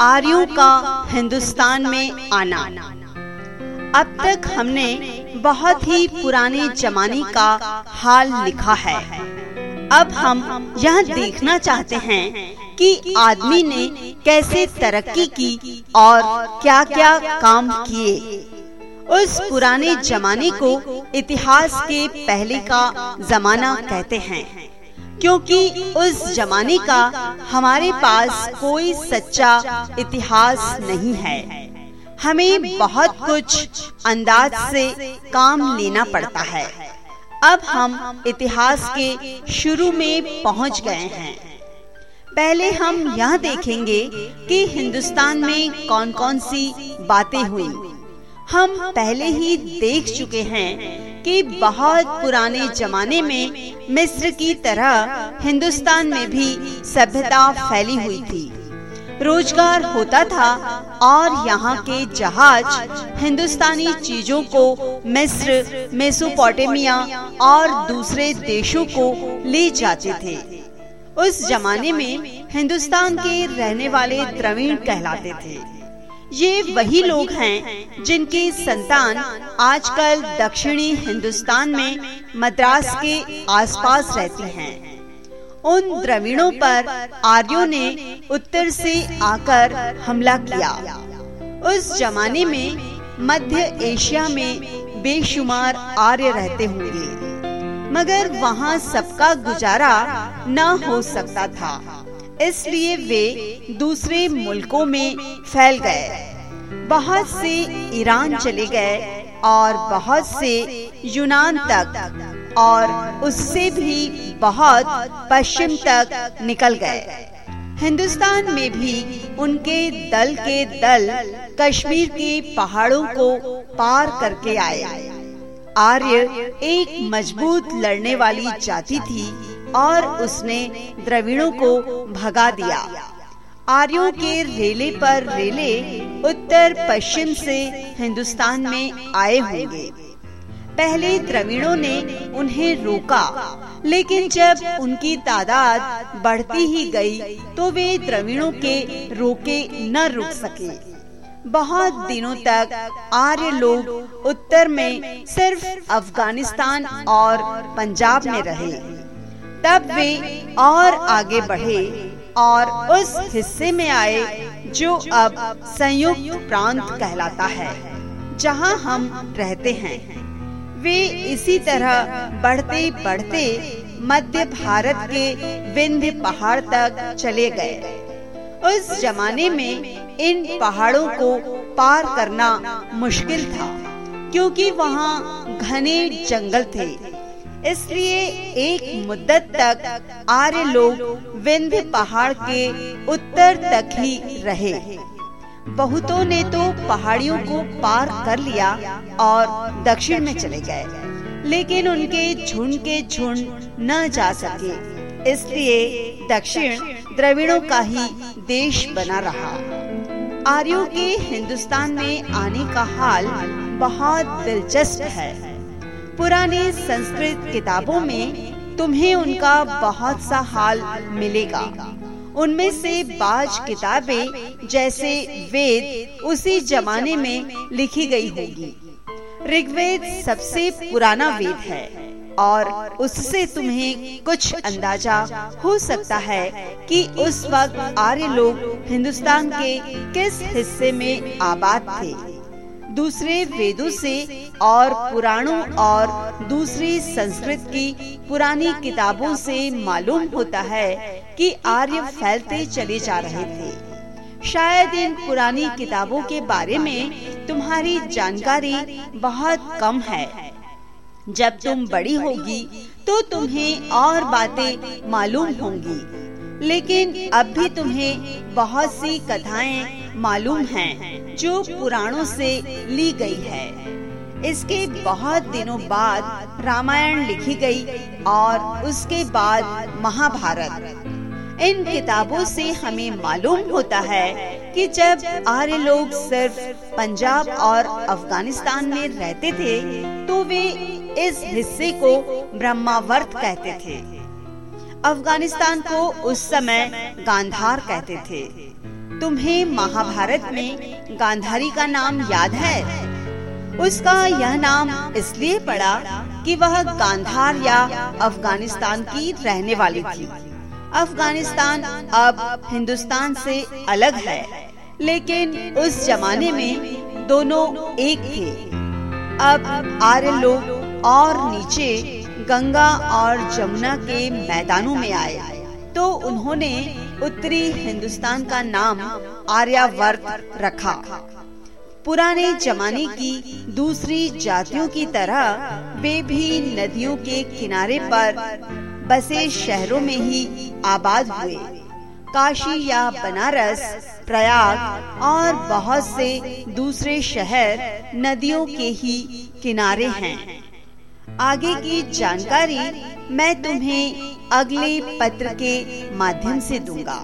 आर्यों का हिंदुस्तान में आना। अब तक हमने बहुत ही पुराने जमाने का हाल लिखा है। अब हम यह देखना चाहते हैं कि आदमी ने कैसे तरक्की की और क्या क्या काम किए। उस पुराने जमाने को इतिहास के पहले का जमाना कहते हैं। क्योंकि उस जमाने का हमारे पास कोई सच्चा इतिहास नहीं है। हमें बहुत कुछ अंदाज से काम लेना पड़ता है। अब हम इतिहास के शुरू में पहुँच गए हैं। पहले हम यह देखेंगे कि हिंदुस्तान में कौन कौन सी बातें हुई। हम पहले ही देख चुके हैं कि बहुत पुराने जमाने में मिस्र की तरह हिंदुस्तान में भी सभ्यता फैली हुई थी। रोज़गार होता था और यहाँ के जहाज़ हिंदुस्तानी चीज़ों को मिस्र, मेसोपोटामिया और दूसरे देशों को ले जाते थे। उस जमाने में हिंदुस्तान के रहने वाले द्रविड़ कहलाते थे। ये वही लोग हैं जिनके संतान आजकल दक्षिणी हिंदुस्तान में मद्रास के आसपास रहती हैं। उन द्रविड़ों पर आर्यों ने उत्तर से आकर हमला किया उस जमाने में मध्य एशिया में बेशुमार आर्य रहते होंगे, मगर वहाँ सबका गुजारा न हो सकता था, इसलिए वे दूसरे मुल्कों में फैल गए बहुत से ईरान चले गए और बहुत से यूनान तक, और उससे भी बहुत पश्चिम तक निकल गए। हिंदुस्तान में भी उनके दल के दल कश्मीर के पहाड़ों को पार करके आए। आर्य एक मज़बूत लड़ने वाली जाति थी और उसने द्रविड़ों को भगा दिया। आर्यों के रेले पर रेले उत्तर पश्चिम से हिंदुस्तान में आए होंगे। पहले द्रविड़ों ने उन्हें रोका, लेकिन जब उनकी तादाद बढ़ती ही गई तो वे द्रविड़ों के रोके न रुक सके। बहुत दिनों तक आर्य लोग उत्तर में सिर्फ़ अफ़गानिस्तान और पंजाब में रहे। तब वे और आगे बढ़े और उस हिस्से में आए जो अब संयुक्त प्रांत कहलाता है, जहाँ हम रहते हैं। वे इसी तरह बढ़ते बढ़ते मध्य भारत के विंध्य पहाड़ तक चले गए। उस जमाने में इन पहाड़ों को पार करना मुश्किल था, क्योंकि वहाँ घने जंगल थे। इसलिए एक मुद्दत तक आर्य लोग विंध्य पहाड़ के उत्तर तक ही रहे। बहुतों ने तो पहाड़ियों को पार कर लिया और दक्षिण में चले गए, लेकिन उनके झुंड के झुंड न जा सके। इसलिए दक्षिण द्रविड़ों का ही देश बना रहा। आर्यों के हिंदुस्तान में आने का हाल बहुत दिलचस्प है। पुराने संस्कृत किताबों में तुम्हें उनका बहुत सा हाल मिलेगा। उनमें से बाज किताबें जैसे वेद उसी जमाने में लिखी गई होगी। ऋग्वेद सबसे पुराना वेद है और उससे तुम्हें कुछ अंदाज़ा हो सकता है कि उस वक्त आर्य लोग हिंदुस्तान के किस हिस्से में आबाद थे। दूसरे वेदों से और पुराणों और दूसरी संस्कृत की पुरानी किताबों से मालूम होता है कि आर्य फैलते चले जा रहे थे। शायद इन पुरानी किताबों के बारे में तुम्हारी जानकारी बहुत कम है। जब तुम बड़ी होगी तो तुम्हें और बातें मालूम होंगी। लेकिन अब भी तुम्हें बहुत सी कथाएँ मालूम हैं जो पुराणों से ली गई है। इसके बहुत दिनों बाद रामायण लिखी गई और उसके बाद महाभारत। इन किताबों से हमें मालूम होता है कि जब आर्य लोग सिर्फ़ पंजाब और अफ़गानिस्तान में रहते थे तो वे इस हिस्से को ब्रह्मावर्त कहते थे। अफ़गानिस्तान को उस समय गांधार कहते थे। तुम्हें महाभारत में गांधारी का नाम याद है? उसका यह नाम इसलिए पड़ा कि वह गांधार या अफ़गानिस्तान की रहने वाली थी। अफ़गानिस्तान अब हिंदुस्तान से अलग है, लेकिन उस जमाने में दोनों एक थे। अब आर्य लोग और नीचे गंगा और जमुना के मैदानों में आए। तो उन्होंने उत्तरी हिंदुस्तान का नाम आर्यावर्त रखा। पुराने जमाने की दूसरी जातियों की तरह वे भी नदियों के किनारे पर बसे शहरों में ही आबाद हुए। काशी या बनारस, प्रयाग और बहुत से दूसरे शहर नदियों के ही किनारे हैं। आगे की जानकारी मैं तुम्हें अगले पत्र के माध्यम से दूँगा।